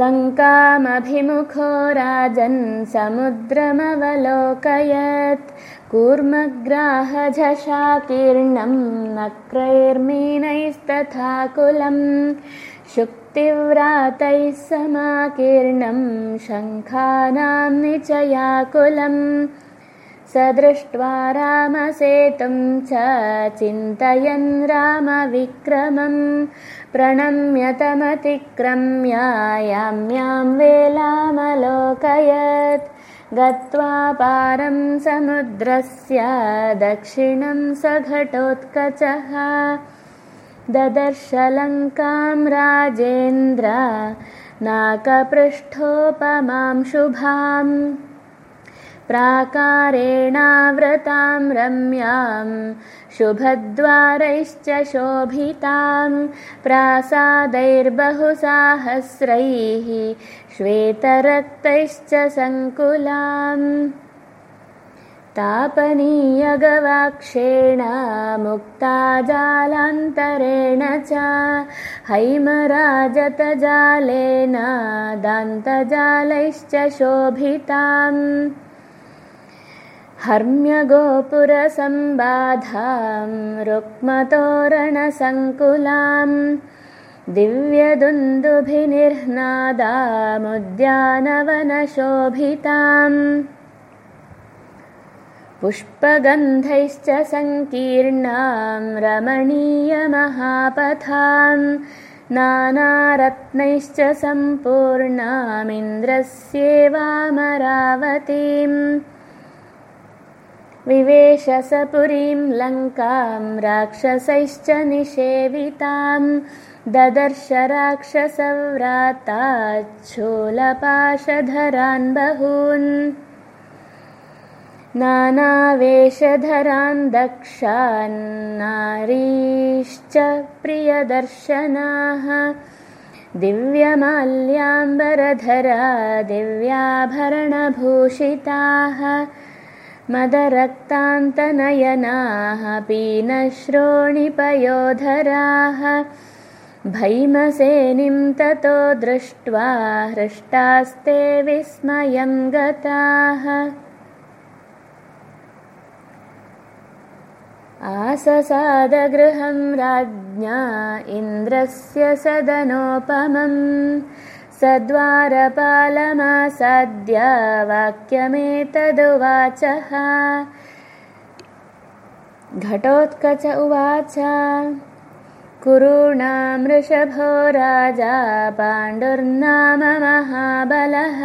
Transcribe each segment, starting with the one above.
लङ्कामभिमुखो राजन् समुद्रमवलोकयत्। कूर्मग्राहझषाकीर्णम् नक्रैर्मीनैस्तथाकुलम् शुक्तिव्रातैः समाकीर्णम् शङ्खानां निचयाकुलम् स दृष्ट्वा रामसेतुं चिन्तयन् रामविक्रमम्। प्रणम्यतमतिक्रम्यायाम्यां वेलामलोकयत्। गत्वा पारं समुद्रस्य दक्षिणं स घटोत्कचः ददर्शलङ्कां राजेन्द्र नाकपृष्ठोपमां शुभाम् प्राकारेणावृतां रम्यां शुभद्वारैश्च शोभितां प्रासादैर्बहुसाहस्रैः श्वेतरक्तैश्च सङ्कुलाम् तापनीयगवाक्षेण मुक्ताजालान्तरेण च हैमराजतजालेन दान्तजालैश्च शोभिताम् हर्म्यगोपुरसम्बाधां रुक्मतोरणसङ्कुलां दिव्यदुन्दुभिनिर्नादामुद्यानवनशोभिताम् पुष्पगन्धैश्च सङ्कीर्णां रमणीयमहापथां नानारत्नैश्च सम्पूर्णामिन्द्रस्येवामरावतीम् विवेशसपुरीं लङ्कां राक्षसैश्च निषेवितां ददर्श राक्षसव्राताच्छूलपाशधरान् बहून्। नानावेशधरान् दक्षान्नारीश्च प्रियदर्शनाः। दिव्यमाल्याम्बरधरा दिव्याभरणभूषिताः मदरक्तान्तनयनाः पीनश्रोणिपयोधराः भैमसेनिं ततो दृष्ट्वा हृष्टास्ते विस्मयं गताः। आससादगृहं राज्ञा इन्द्रस्य सदनोपमम् सद्वारपालमासाद्य वाक्यमेतदुवाचः। घटोत्कच उवाच कुरूणामृषभो राजा पाण्डुर्नाम महाबलः।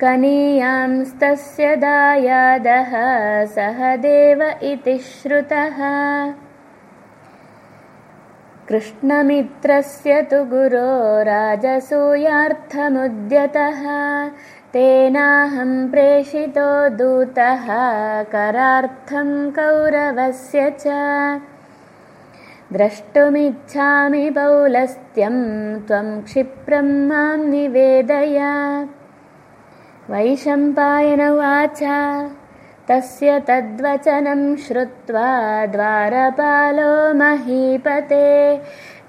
कनीयांस्तस्य दायादः सह देव इति श्रुतः कृष्णमित्रस्य तु गुरो राजसूयार्थमुद्यतः तेनाहं प्रेषितो दूतः करार्थं कौरवस्य च। द्रष्टुमिच्छामि पौलस्त्यं त्वं क्षिप्रं मां निवेदय। वैशम्पायन उवाच तस्य तद्वचनं श्रुत्वा द्वारपालो महीपते।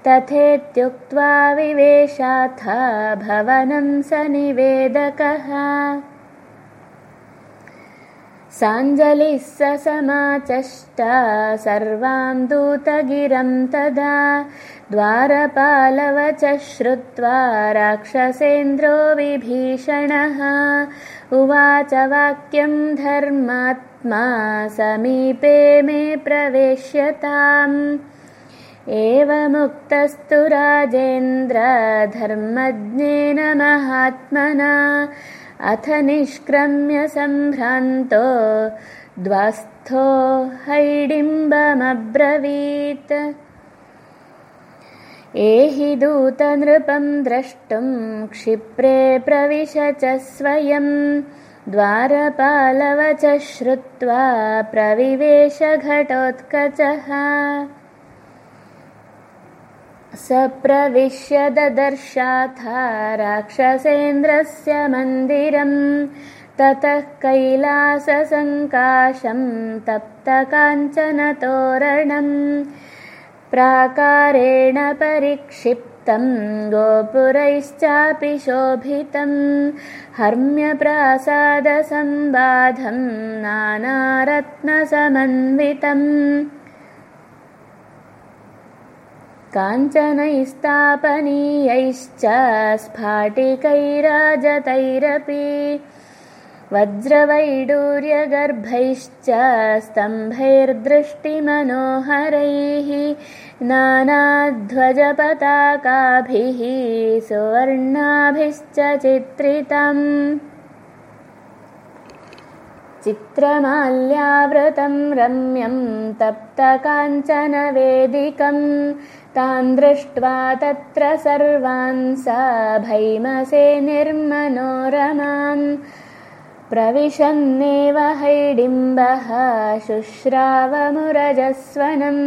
तथेत्युक्त्वा विवेशाथ भवनं स निवेदकः साञ्जलिः स समाचष्ट सर्वां दूतगिरं तदा द्वारपालवच श्रुत्वा राक्षसेन्द्रो विभीषणः उवाच वाक्यं धर्मात्मा समीपे मे प्रवेश्यताम्। एवमुक्तस्तु राजेन्द्रधर्मज्ञेन महात्मना अथ निष्क्रम्य सम्भ्रान्तो द्वास्थो हैडिम्बमब्रवीत्। एहि दूतनृपं द्रष्टुं क्षिप्रे प्रविश च स्वयं। द्वारपालवच श्रुत्वा प्रविवेशघटोत्कचः स प्रविश्य ददर्शाथ राक्षसेन्द्रस्य मन्दिरम् ततः कैलाससङ्काशं तप्तकाञ्चनतोरणम्। प्राकारेण परिक्षिप्त गोपुरैश्चापि शोभितं हर्म्यप्रासादसम्बाधं नानारत्नसमन्वितम् काञ्चनैस्तापनीयैश्च स्फाटिकैराजतैरपि वज्रवैडूर्यगर्भैश्च स्तम्भैर्दृष्टिमनोहरैः नानाध्वजपताकाभिः सुवर्णाभिश्च चित्रमाल्यावृतं रम्यं तप्तकाञ्चनवेदिकं तान् दृष्ट्वा तत्र सर्वान् स भैमसे निर्मनोरमान्। प्रविशन्नेव हैडिम्बः शुश्रावमुरजस्वनम्